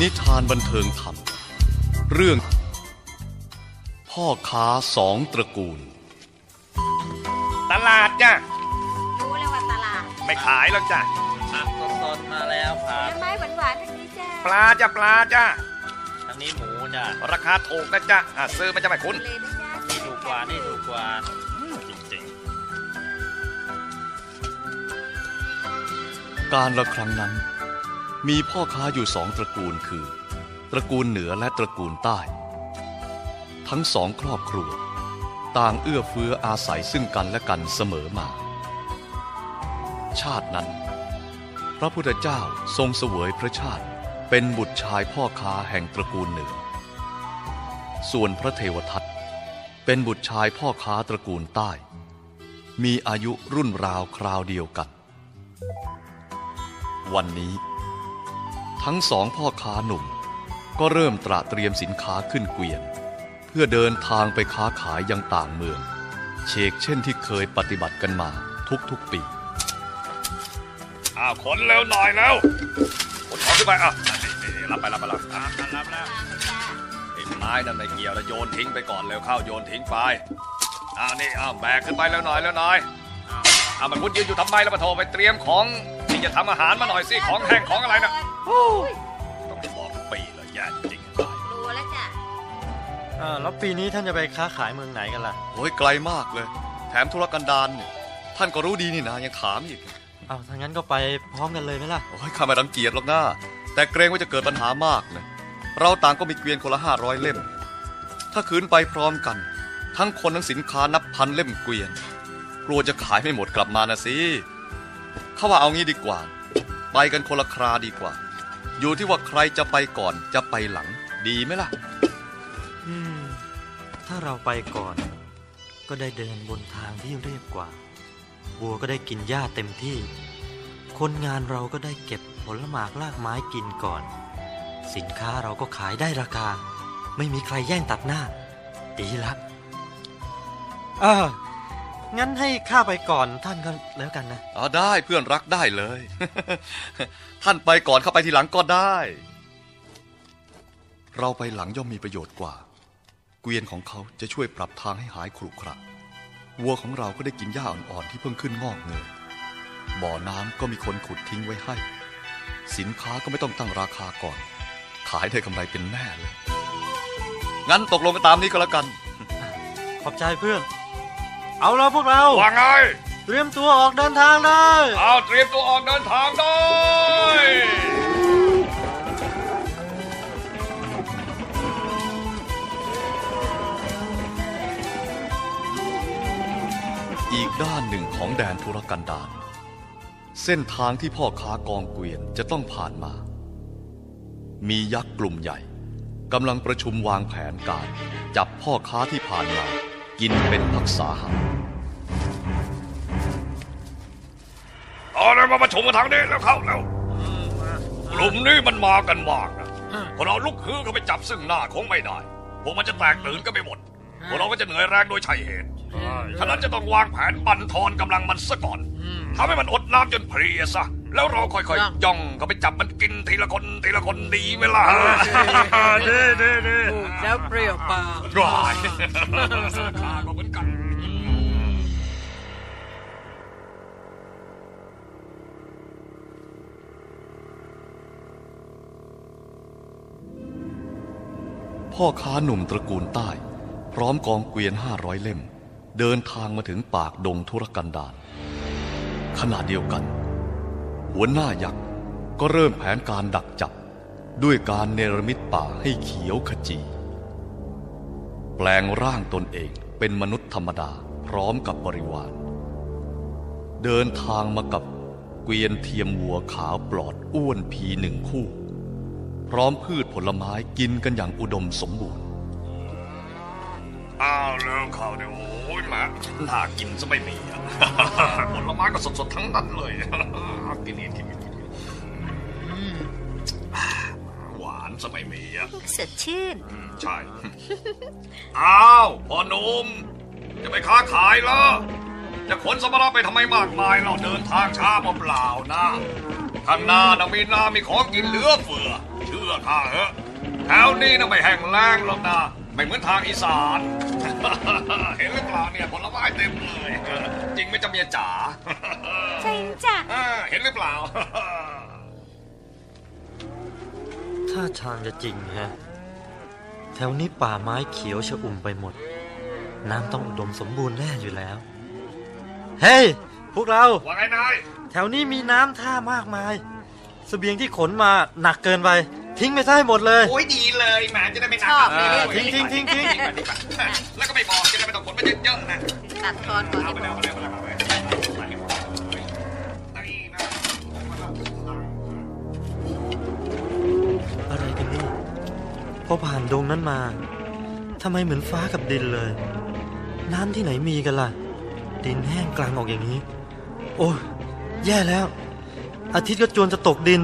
นิทานบันเทิงธรรม เรื่อง พ่อค้าสองตระกูล ตลาดจ้ะรู้แล้วว่าตลาดไม่ขายแล้วจ้ะผักสดๆมาแล้วคผรับลไม้หวานๆทั้งนี้จ้าปลาจ้ะปลาจ้ะอันนี้หมูจ้ะราคาถูกนะจ๊ะอะซื้อมาจะไม่คุณเลยนะจ้านี่ถูกกว่านี่ถูกกว่าจริงการละครั้งนั้น มีพ่อค้าอยู่สองตระกูลคือ ตระกูลเหนือและตระกูลใต้ ทั้งสองครอบครัว ต่างเอื้อเฟื้ออาศัยซึ่งกันและกันเสมอมา ชาตินั้น พระพุทธเจ้าทรงเสวยพระชาติเป็นบุตรชายพ่อค้าแห่งตระกูลเหนือ ส่วนพระเทวทัตเป็นบุตรชายพ่อค้าตระกูลใต้ มีอายุรุ่นราวคราวเดียวกัน วันนี้ ทั้งสองพ่อค้าหนุ่ม ก็เริ่มตระเตรียมสินค้าขึ้นเกวียน เพื่อเดินทางไปค้าขายยังต่างเมือง เชกเช่นที่เคยปฏิบัติกันมาทุกๆปีอ้าวขนเร็วหน่อยแล้วขนของขึ้นไปอะนี่รับไปรับไปรับอะรับแล้วไอ้ไม้นั่นไม่เกี่ยวแล้วโยนทิ้งไปก่อนเร็วเข้าโยนทิ้งไปอ้าวนี่อ้าวแบกขึ้นไปแล้วหน่อยแล้วหน่อยอ้าวมันคุณยืนอยู่ทำไมแล้วมาโทรไปเตรียมของที่จะทำอาหารมาหน่อยสิของแห้งของอะไรนะ ต้องบอกปีเลยแย่จริงๆรู้แล้วจ้าอ่าแล้วปีนี้ท่านจะไปค้าขายเมืองไหนกันล่ะโอ้ยไกลมากเลย แถมธุรกันดารเนี่ยท่านก็รู้ดีนี่นะยังถามอีกเอาถ้างั้นก็ไปพร้อมกันเลยไหมล่ะโอ้ยข้าไม่รังเกียจหรอกนะแต่เกรงว่าจะเกิดปัญหามากเลยเราต่างก็มีเกวียนคนละห้าร้อยเล่ม ถ้าคืนไปพร้อมกัน ทั้งคนทั้งสินค้านับพันเล่มเกวียน กลัวจะขายไม่หมดกลับมานะสิข้าว่าเอางี้ดีกว่า ไปกันคนละคราดีกว่า อยู่ที่ว่าใครจะไปก่อนจะไปหลัง ดีไหมล่ะ อืม ถ้าเราไปก่อน ก็ได้เดินบนทางที่เรียบกว่าวัวก็ได้กินหญ้าเต็มที่ คนงานเราก็ได้เก็บผลหมากลากไม้กินก่อน สินค้าเราก็ขายได้ราคา ไม่มีใครแย่งตัดหน้า ดีละเออ งั้นให้ข้าไปก่อนท่านก็แล้วกันนะอ๋อได้เพื่อนรักได้เลย ท่านไปก่อนเข้าไปทีหลังก็ได้ เราไปหลังย่อมมีประโยชน์กว่า เกวียนของเขาจะช่วยปรับทางให้หายขรุขระวัวของเราก็ได้กินหญ้าอ่อนๆที่เพิ่งขึ้นงอกเงยบ่อน้ำก็มีคนขุดทิ้งไว้ให้ สินค้าก็ไม่ต้องตั้งราคาก่อน ขายได้กำไรเป็นแน่เลย งั้นตกลงกันตามนี้ก็แล้วกัน ขอบใจเพื่อน เอาละพวกเรา ว่าไง เตรียมตัวออกเดินทางได้ เอาเตรียมตัวออกเดินทางได้ อีกด้านหนึ่งของแดนธุรกันดารเส้นทางที่พ่อค้ากองเกวียนจะต้องผ่านมา มียักษ์กลุ่มใหญ่กำลังประชุมวางแผนการ จับพ่อค้าที่ผ่านมา กินเป็นพักษาหารเอาเลยมาประชุมกันทางนี้แล้วเข้าแล้วกลุ่มนี้มันมากันมากนะพอเราลุกฮือก็ไปจับซึ่งหน้าคงไม่ได้ พวกมันจะแตกตื่นกันไปหมด พวกเราก็จะเหนื่อยแรงโดยใช่เหตุ ฉะนั้นจะต้องวางแผนบั่นทอนกำลังมันซะก่อนทำให้มันอดน้ำจนเพลียซะ แล้วเราค่อยๆย่องเข้าไปจับมันกินทีละคนทีละคนดีไหมล่ะดีดีดี แล้วเปรี้ยวปากร้ายข้าก็เหมือนกัน พ่อค้าหนุ่มตระกูลใต้ พร้อมกองเกวียนห้าร้อยเล่ม เดินทางมาถึงปากดงธุรกันดารขณะเดียวกัน หัวหน้ายักษ์ก็เริ่มแผนการดักจับด้วยการเนรมิตป่าให้เขียวขจี แปลงร่างตนเองเป็นมนุษย์ธรรมดาพร้อมกับบริวาร เดินทางมากับเกวียนเทียมวัวขาวปลอดอ้วนพีหนึ่งคู่ พร้อมพืชผลไม้กินกันอย่างอุดมสมบูรณ์ อ้าวเริ่มเข้าเดี๋ยวโอ้ยแหมาน่ากินซะไม่มีอะผลไม้ก็สดๆทั้งนั้นเลยกินเองกินนกิน กินหวานซะไม่มีอะสดชื่นใช่ อ้าวพ่อหนุ่มจะไปค้าขายเหรอ จะขนสมภาระไปทำไมมากมายเราเดินทางช้าเปล่าๆนะ ข้างหน้านะมีนามีของกินเหลือเฟือ เชื่อข้าเหอะแถวนี้นะไม่แห้งแล้งหรอกนะไม่เหมือนทางอีสาน เห็นหรือเปล่าเนี่ยผลไม้เต็มเลยจริงไหม่จะเมียจ๋า จริงจ้ะอ่าเห็นหรือเปล่า ถ้าทางจะจริงฮะ แถวนี้ป่าไม้เขียวชอุ่มไปหมด น้ำต้องอุดมสมบูรณ์แน่อยู่แล้ว เฮ้ยพวกเรา ว่าไงนาย แถวนี้มีน้ำท่ามากมายเสบียงที่ขนมาหนักเกินไป ทิ้งไปซะให้หมดเลย โอ้ยดีเลยแหมจะได้ไม่หนักชอบเออทิ้งทิ้งทิ้งทิ้งดีกว่าดีกว่าแล้วก็ไม่บอกจะได้ไม่ต้องขนไปเยอะๆนะตัดทอนก่อนเอาดี พอผ่านดงนั้นมาทำไมเหมือนฟ้ากับดินเลย น้ำที่ไหนมีกันล่ะ ดินแห้งกลางออกอย่างนี้ โอ้ยแย่แล้ว อาทิตย์ก็จวนจะตกดิน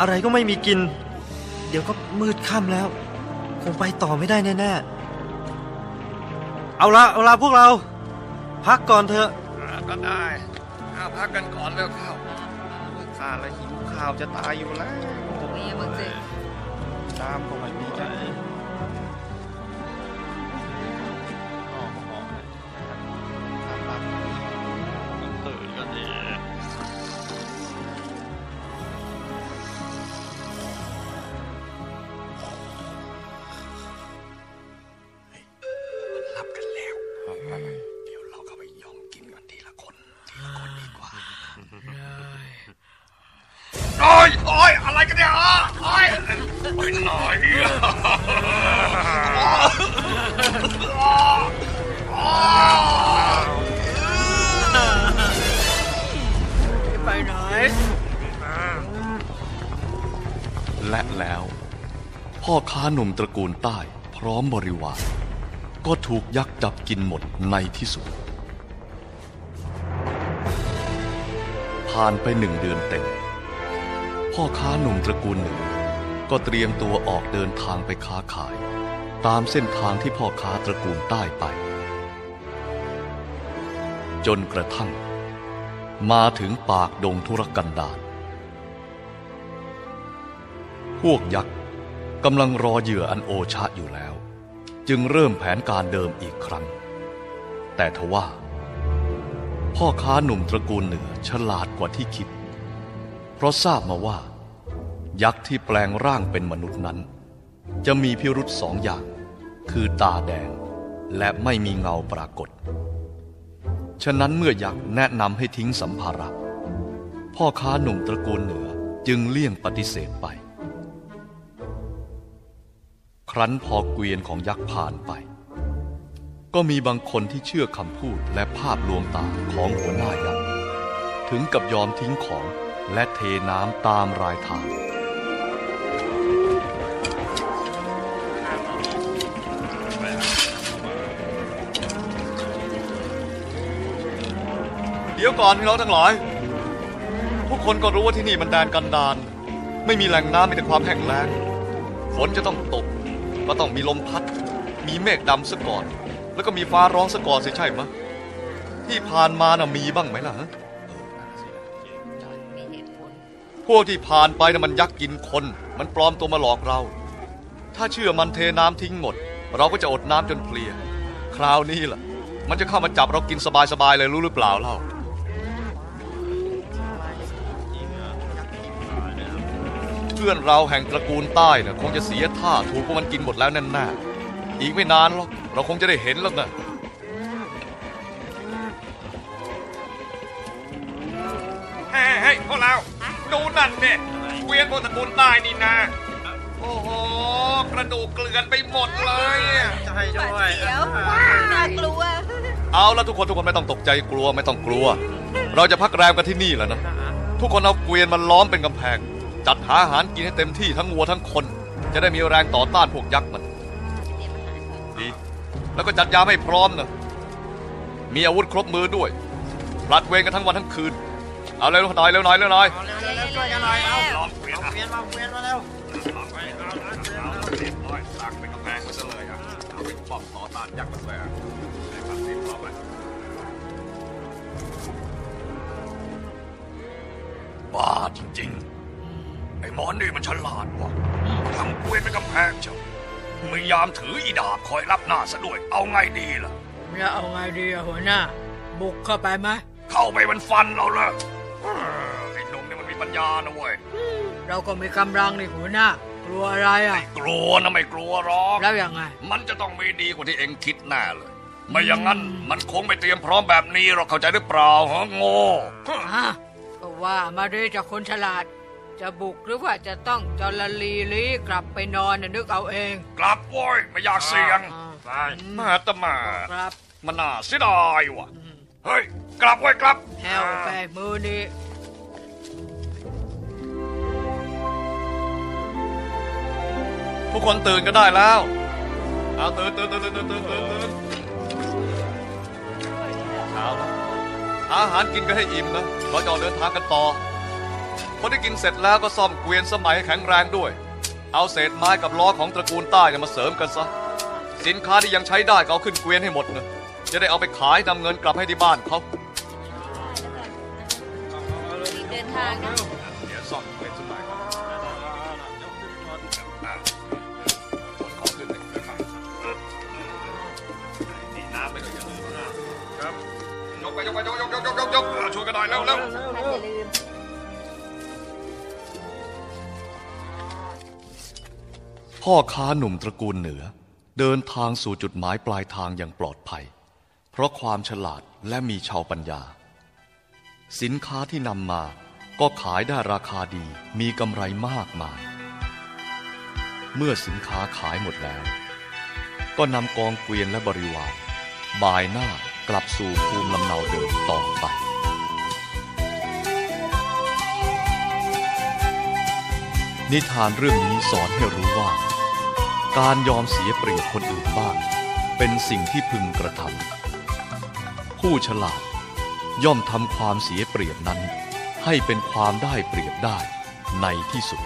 อะไรก็ไม่มีกิน เดี๋ยวก็มืดค่ำแล้ว คงไปต่อไม่ได้แน่ๆเอาละเอาละพวกเรา พักก่อนเถอะอ่าก็ได้เอาพักกันก่อนแล้วข้าวข้าละหิวข้าวจะตายอยู่แล้วมีบาง สิน้ำก็ไม่มีจะตื่นก็ดีรับกันแล้วเดี๋ยวเราเข้าไปย่องกินกันทีละคนทีละคนดีกว่าโอ้ยโอ้ยอะไรกันเนี่ยอะโอ้ย ไปไหนอะไปไหน และแล้ว พ่อค้าหนุ่มตระกูลใต้พร้อมบริวารก็ถูกยักษ์จับกินหมดในที่สุด ผ่านไปหนึ่งเดือนเต็ม พ่อค้าหนุ่มตระกูลหนึ่ง ก็เตรียมตัวออกเดินทางไปค้าขาย ตามเส้นทางที่พ่อค้าตระกูลใต้ไป จนกระทั่ง มาถึงปากดงธุรกันดารพวกยักษ์กำลังรอเหยื่ออันโอชะอยู่แล้ว จึงเริ่มแผนการเดิมอีกครั้ง แต่ทว่า พ่อค้าหนุ่มตระกูลเหนือฉลาดกว่าที่คิด เพราะทราบมาว่า ยักษ์ที่แปลงร่างเป็นมนุษย์นั้น จะมีพิรุษสองอย่าง คือตาแดง และไม่มีเงาปรากฏ ฉะนั้นเมื่อยักษ์แนะนำให้ทิ้งสัมภาระ พ่อค้าหนุ่มตระกูลเหนือจึงเลี่ยงปฏิเสธไป ครั้นพอเกวียนของยักษ์ผ่านไป ก็มีบางคนที่เชื่อคำพูดและภาพลวงตาของหัวหน้ายักษ์ถึงกับยอมทิ้งของและเทน้ำตามรายทาง เดี๋ยวก่อนพี่น้องทั้งหลาย ทุกคนก็รู้ว่าที่นี่มันแดนกันดารไม่มีแหล่งน้ำมีแต่ความแห้งแล้งฝนจะต้องตก ก็ต้องมีลมพัด มีเมฆดำซะก่อน แล้วก็มีฟ้าร้องซะก่อนสิใช่ไหมที่ผ่านมาน่ะมีบ้างไหมล่ะฮะพวกที่ผ่านไปน่ะมันยักกินคน มันปลอมตัวมาหลอกเรา ถ้าเชื่อมันเทน้ำทิ้งหมด เราก็จะอดน้ำจนเพลีย คราวนี้ล่ะ มันจะเข้ามาจับเรากินสบายๆเลยรู้หรือเปล่าเล่า เพื่อนเราแห่งตระกูลใต้น่ะคงจะเสียท่าถูกพวกมันกินหมดแล้วแน่ๆอีกไม่นานหรอกเราคงจะได้เห็นแล้วนะเฮ้ยเฮ้ยพวกเราดูนั่นเนี่ยเกวียนบนตระกูลใต้นี่นะโอ้โหกระดูกเกลือนไปหมดเลยอะใช่ด้วยเดี๋ยวว้าน่ากลัว เอาละทุกคนทุกคนไม่ต้องตกใจกลัวไม่ต้องกลัว เราจะพักแรมกันที่นี่แหล้วนะ ทุกคนเอาเกวียนมาล้อมเป็นกำแพง จัดหาอาหารกินให้เต็มที่ทั้งวัวทั้งคน จะได้มีแรงต่อต้านพวกยักษ์มัน ดี แล้วก็จัดยามให้พร้อมนะมีอาวุธครบมือด้วยปลัดเวรกันทั้งวันทั้งคืน เอาเร็วหน่อยเร็วหน่อยเร็วหน่อยเอาเร็วๆช่วยกันหน่อยเอาล้อมเกวียนเอาอะเวียนมาเวียนมาแล้วล้อมไปเอาเอาเอาเรียบร้อยตั้งเป็นกำแพงไว้ซะเลยอะเอาเป็นป้อมต่อต้านยักษ์มันเลยอะได้ครับเรียบร้อยไปบ้าจริงๆ ไอ้อ้หมอนี่มันฉลาดว่ะทำเกวียนเป็นกำแพงเชียวมียามถืออีดาบคอยรับหน้าซะด้วย เอาไงดีล่ะแล้วเอาไงดีอะหัวหน้า บุกเข้าไปไหมเข้าไปมันฟันเราเลยเออไอ้หนุ่มนี่มันมีปัญญานะเว้ยเราก็มีกำลังนี่หัวหน้า กลัวอะไรอะกลัวนะไม่กลัวหรอกแล้วยังไง มันจะต้องมีดีกว่าที่เองคิดแน่เลย ไม่อย่างนั้นมันคงไม่เตรียมพร้อมแบบนี้หรอกเข้าใจหรือเปล่าฮะโง่ฮะก็ว่ามาดีจากคนฉลาด จะบุกหรือว่าจะต้องจลลีลีกลับไปนอนนึกเอาเอง กลับโว้ยไม่อยากเสี่ยงไปมาตมาครับมันน่าเสียดายว่ะ เฮ้ย กลับไว้กลับแฮวไปมือนี้ทุกคนตื่นก็ได้แล้ว เอาตื่นตื่นตื่นตื่นตื่นตื่นเช้าล้อาหารกินก็ให้อิ่มนะเราจะออกเดินทางกันต่อ คนที่กินเสร็จแล้วก็ซ่อมเกวียนสมัยแข็งแรงด้วย เอาเศษไม้กับล้อของตระกูลใต้เนี่ยมาเสริมกันซะ สินค้าที่ยังใช้ได้ก็เอาขึ้นเกวียนให้หมดนะจะได้เอาไปขายนำเงินกลับให้ที่บ้านเขาเดินทางนะเดี๋ยวซ่อมเกวียนสมัยครับนี่น้ำไม่ต้องอย่าลืมนะครับยกไปยกไปยกยกยกยกยกช่วยกันหน่อยเร็วเร็วอย่าลืม พ่อค้าหนุ่มตระกูลเหนือ เดินทางสู่จุดหมายปลายทางอย่างปลอดภัย เพราะความฉลาดและมีชาวปัญญา สินค้าที่นำมาก็ขายได้ราคาดีมีกำไรมากมาย เมื่อสินค้าขายหมดแล้ว ก็นำกองเกวียนและบริวารบายหน้ากลับสู่ภูมิลำเนาเดิมต่อไปนิทานเรื่องนี้สอนให้รู้ว่า การยอมเสียเปรียบคนอื่นบ้าง เป็นสิ่งที่พึงกระทำผู้ฉลาดย่อมทำความเสียเปรียบนั้น ให้เป็นความได้เปรียบได้ในที่สุด